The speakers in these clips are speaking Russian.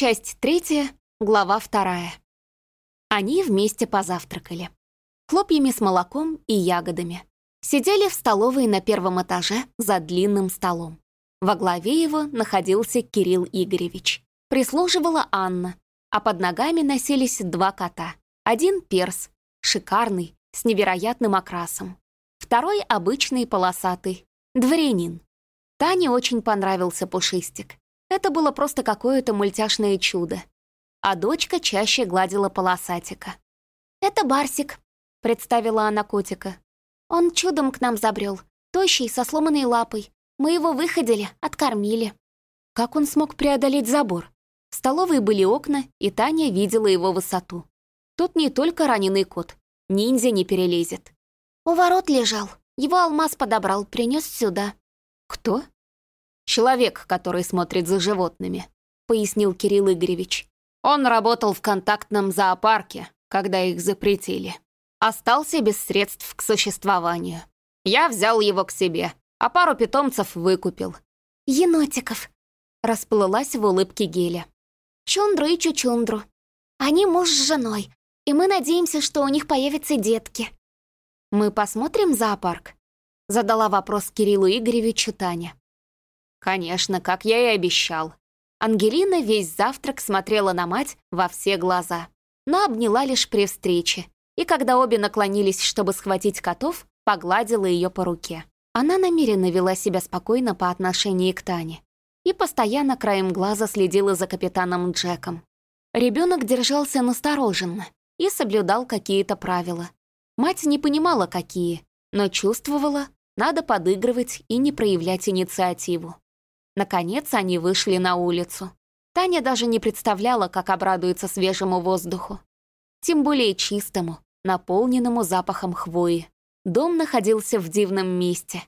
Часть третья, глава вторая. Они вместе позавтракали. Хлопьями с молоком и ягодами. Сидели в столовой на первом этаже за длинным столом. Во главе его находился Кирилл Игоревич. Прислуживала Анна, а под ногами носились два кота. Один перс, шикарный, с невероятным окрасом. Второй обычный полосатый, дворянин. Тане очень понравился пушистик. Это было просто какое-то мультяшное чудо. А дочка чаще гладила полосатика. «Это Барсик», — представила она котика. «Он чудом к нам забрел, тощий, со сломанной лапой. Мы его выходили, откормили». Как он смог преодолеть забор? В столовой были окна, и Таня видела его высоту. Тут не только раненый кот, ниндзя не перелезет. «У ворот лежал. Его алмаз подобрал, принес сюда». «Кто?» «Человек, который смотрит за животными», — пояснил Кирилл Игоревич. «Он работал в контактном зоопарке, когда их запретили. Остался без средств к существованию. Я взял его к себе, а пару питомцев выкупил». «Енотиков», — расплылась в улыбке Геля. «Чундру и Чучундру. Они муж с женой, и мы надеемся, что у них появятся детки». «Мы посмотрим зоопарк?» — задала вопрос Кириллу Игоревичу Таня. «Конечно, как я и обещал». Ангелина весь завтрак смотрела на мать во все глаза, но обняла лишь при встрече, и когда обе наклонились, чтобы схватить котов, погладила ее по руке. Она намеренно вела себя спокойно по отношению к Тане и постоянно краем глаза следила за капитаном Джеком. Ребенок держался настороженно и соблюдал какие-то правила. Мать не понимала, какие, но чувствовала, надо подыгрывать и не проявлять инициативу. Наконец они вышли на улицу. Таня даже не представляла, как обрадуется свежему воздуху. Тем более чистому, наполненному запахом хвои. Дом находился в дивном месте.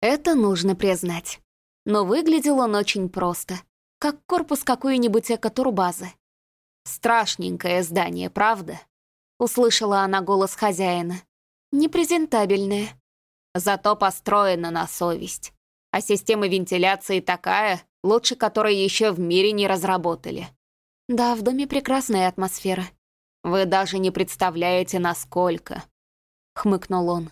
Это нужно признать. Но выглядел он очень просто, как корпус какой-нибудь экотурбазы. «Страшненькое здание, правда?» Услышала она голос хозяина. «Непрезентабельное». Зато построено на совесть а система вентиляции такая, лучше которой еще в мире не разработали. Да, в доме прекрасная атмосфера. Вы даже не представляете, насколько. Хмыкнул он.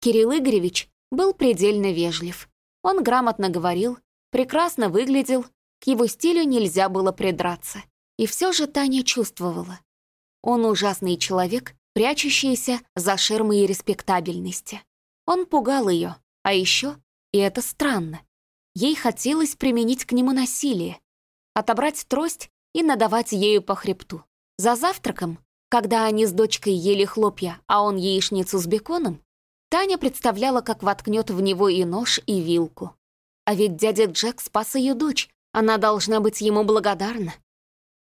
Кирилл Игоревич был предельно вежлив. Он грамотно говорил, прекрасно выглядел, к его стилю нельзя было придраться. И все же Таня чувствовала. Он ужасный человек, прячущийся за ширмой респектабельности. Он пугал ее, а еще и это странно. Ей хотелось применить к нему насилие, отобрать трость и надавать ею по хребту. За завтраком, когда они с дочкой ели хлопья, а он яичницу с беконом, Таня представляла, как воткнет в него и нож, и вилку. А ведь дядя Джек спас ее дочь, она должна быть ему благодарна.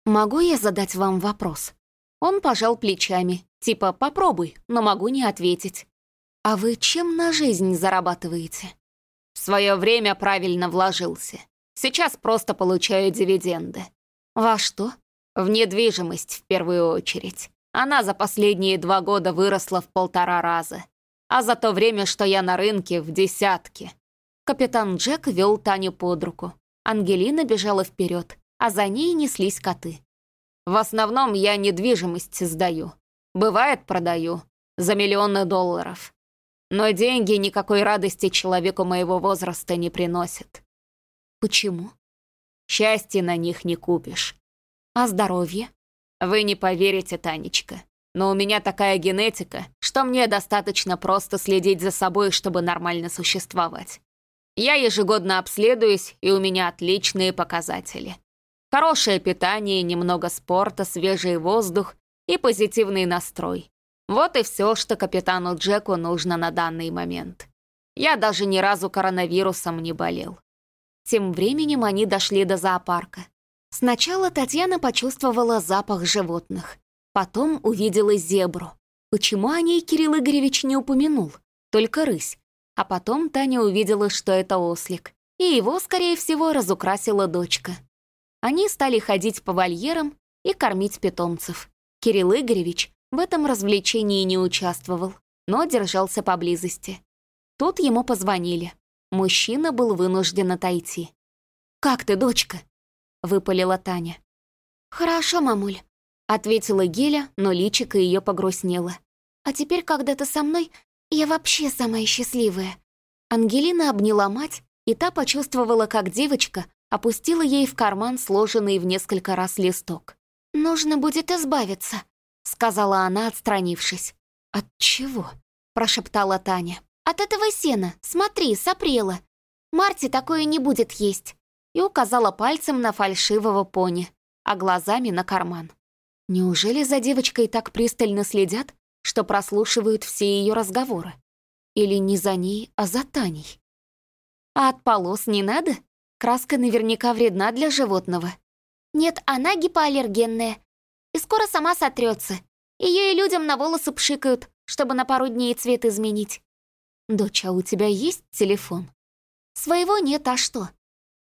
«Могу я задать вам вопрос?» Он пожал плечами, типа «попробуй, но могу не ответить». «А вы чем на жизнь зарабатываете?» В свое время правильно вложился. Сейчас просто получаю дивиденды. Во что? В недвижимость в первую очередь. Она за последние два года выросла в полтора раза. А за то время, что я на рынке, в десятки. Капитан Джек вел Таню под руку. Ангелина бежала вперед, а за ней неслись коты. В основном я недвижимость сдаю. Бывает, продаю. За миллионы долларов. Но деньги никакой радости человеку моего возраста не приносят. Почему? Счастья на них не купишь. А здоровье? Вы не поверите, Танечка, но у меня такая генетика, что мне достаточно просто следить за собой, чтобы нормально существовать. Я ежегодно обследуюсь, и у меня отличные показатели. Хорошее питание, немного спорта, свежий воздух и позитивный настрой. Вот и все, что капитану Джеку нужно на данный момент. Я даже ни разу коронавирусом не болел. Тем временем они дошли до зоопарка. Сначала Татьяна почувствовала запах животных, потом увидела зебру. Почему о ней Кирилл Игоревич не упомянул? Только рысь. А потом Таня увидела, что это ослик, и его, скорее всего, разукрасила дочка. Они стали ходить по вольерам и кормить питомцев. Кирилл Игоревич в этом развлечении не участвовал, но держался поблизости. Тут ему позвонили. Мужчина был вынужден отойти. «Как ты, дочка?» — выпалила Таня. «Хорошо, мамуль», — ответила Геля, но личико ее погрустнело. «А теперь, когда ты со мной, я вообще самая счастливая». Ангелина обняла мать, и та почувствовала, как девочка опустила ей в карман сложенный в несколько раз листок. «Нужно будет избавиться», — сказала она, отстранившись. «От чего?» — прошептала Таня. «От этого сена. Смотри, сопрела. Марти такое не будет есть». И указала пальцем на фальшивого пони, а глазами на карман. Неужели за девочкой так пристально следят, что прослушивают все ее разговоры? Или не за ней, а за Таней? А от полос не надо? Краска наверняка вредна для животного. Нет, она гипоаллергенная. И скоро сама сотрется. Ее и людям на волосы пшикают, чтобы на пару дней цвет изменить. Дочь, а у тебя есть телефон? Своего нет, а что?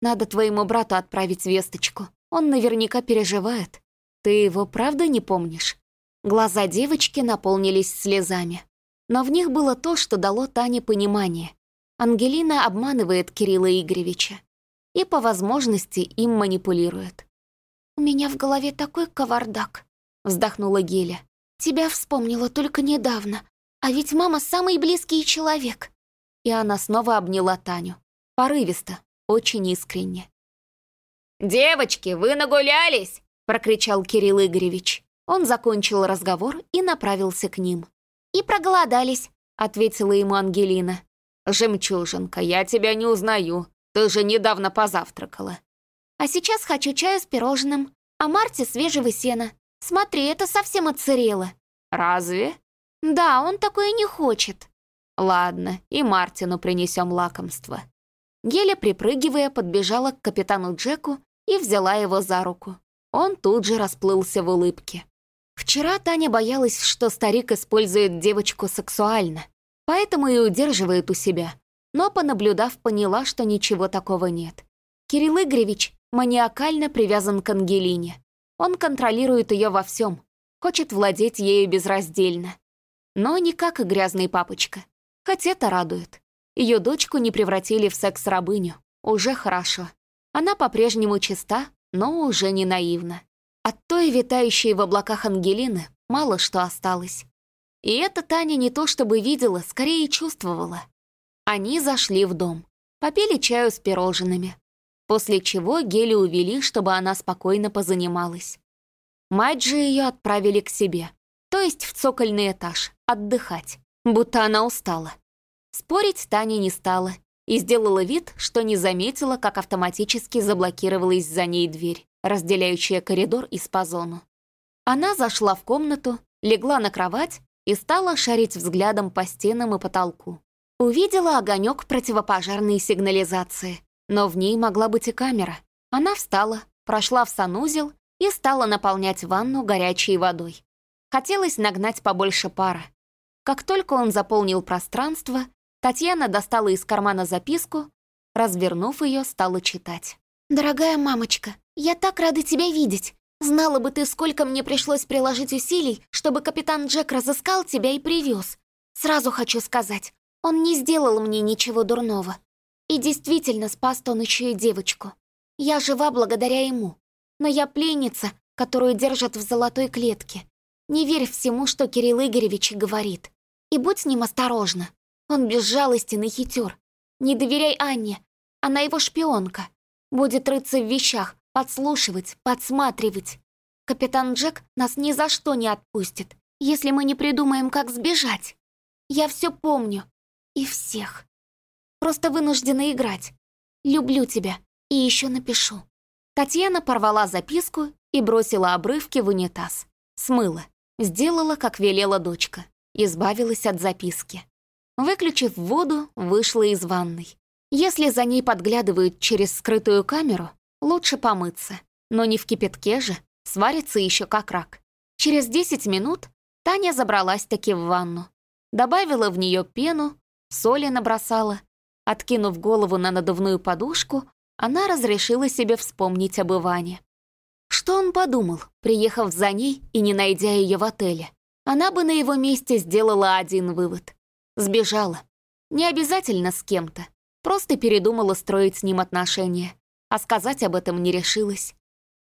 Надо твоему брату отправить весточку. Он наверняка переживает. Ты его правда не помнишь? Глаза девочки наполнились слезами. Но в них было то, что дало Тане понимание. Ангелина обманывает Кирилла Игоревича и по возможности им манипулирует. «У меня в голове такой кавардак», — вздохнула Геля. «Тебя вспомнила только недавно, а ведь мама самый близкий человек». И она снова обняла Таню. Порывисто, очень искренне. «Девочки, вы нагулялись?» — прокричал Кирилл Игоревич. Он закончил разговор и направился к ним. «И проголодались», — ответила ему Ангелина. «Жемчужинка, я тебя не узнаю. Ты же недавно позавтракала». «А сейчас хочу чаю с пирожным, а Марте свежего сена. Смотри, это совсем отсырело». «Разве?» «Да, он такое не хочет». «Ладно, и Мартину принесем лакомство». Геля, припрыгивая, подбежала к капитану Джеку и взяла его за руку. Он тут же расплылся в улыбке. Вчера Таня боялась, что старик использует девочку сексуально поэтому и удерживает у себя. Но, понаблюдав, поняла, что ничего такого нет. Кирилл Игоревич маниакально привязан к Ангелине. Он контролирует ее во всем, хочет владеть ею безраздельно. Но не как и грязный папочка. Хоть это радует. Ее дочку не превратили в секс-рабыню. Уже хорошо. Она по-прежнему чиста, но уже не наивна. От той витающей в облаках Ангелины мало что осталось. И это Таня не то чтобы видела, скорее чувствовала. Они зашли в дом, попили чаю с пирожными, после чего Гели увели, чтобы она спокойно позанималась. Мать же ее отправили к себе, то есть в цокольный этаж, отдыхать, будто она устала. Спорить Таня не стала и сделала вид, что не заметила, как автоматически заблокировалась за ней дверь, разделяющая коридор и спазону. Она зашла в комнату, легла на кровать и стала шарить взглядом по стенам и потолку. Увидела огонек противопожарной сигнализации, но в ней могла быть и камера. Она встала, прошла в санузел и стала наполнять ванну горячей водой. Хотелось нагнать побольше пара. Как только он заполнил пространство, Татьяна достала из кармана записку, развернув ее, стала читать. «Дорогая мамочка, я так рада тебя видеть. Знала бы ты, сколько мне пришлось приложить усилий, чтобы капитан Джек разыскал тебя и привез. Сразу хочу сказать, он не сделал мне ничего дурного. И действительно спас он еще и девочку. Я жива благодаря ему. Но я пленница, которую держат в золотой клетке. Не верь всему, что Кирилл Игоревич говорит. И будь с ним осторожна. Он безжалостен и хитер. Не доверяй Анне. Она его шпионка. Будет рыться в вещах, подслушивать, подсматривать. Капитан Джек нас ни за что не отпустит, если мы не придумаем, как сбежать. Я все помню. И всех. Просто вынуждена играть. Люблю тебя. И еще напишу. Татьяна порвала записку и бросила обрывки в унитаз. Смыла. Сделала, как велела дочка. Избавилась от записки. Выключив воду, вышла из ванной. Если за ней подглядывают через скрытую камеру, Лучше помыться, но не в кипятке же, сварится еще как рак. Через 10 минут Таня забралась таки в ванну. Добавила в нее пену, соли набросала. Откинув голову на надувную подушку, она разрешила себе вспомнить об Иване. Что он подумал, приехав за ней и не найдя ее в отеле? Она бы на его месте сделала один вывод. Сбежала. Не обязательно с кем-то. Просто передумала строить с ним отношения а сказать об этом не решилась.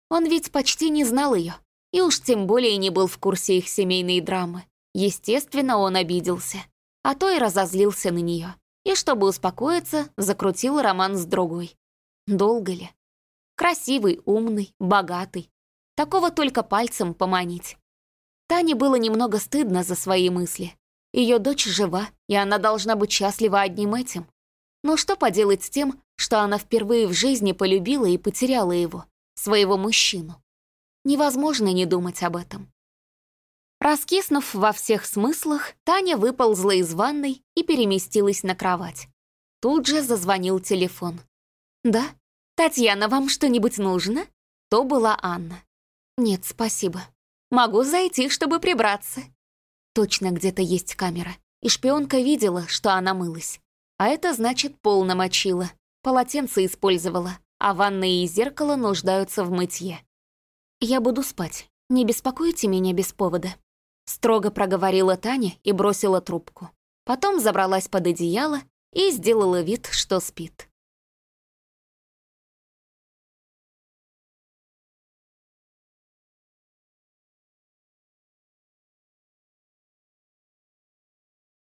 Он ведь почти не знал ее, и уж тем более не был в курсе их семейной драмы. Естественно, он обиделся, а то и разозлился на нее. И чтобы успокоиться, закрутил роман с другой. Долго ли? Красивый, умный, богатый. Такого только пальцем поманить. Тане было немного стыдно за свои мысли. Ее дочь жива, и она должна быть счастлива одним этим. Но что поделать с тем, что она впервые в жизни полюбила и потеряла его, своего мужчину? Невозможно не думать об этом. Раскиснув во всех смыслах, Таня выползла из ванной и переместилась на кровать. Тут же зазвонил телефон. «Да? Татьяна, вам что-нибудь нужно?» То была Анна. «Нет, спасибо. Могу зайти, чтобы прибраться». Точно где-то есть камера, и шпионка видела, что она мылась. А это значит, пол намочила, полотенце использовала, а ванная и зеркало нуждаются в мытье. «Я буду спать. Не беспокойте меня без повода», — строго проговорила Таня и бросила трубку. Потом забралась под одеяло и сделала вид, что спит.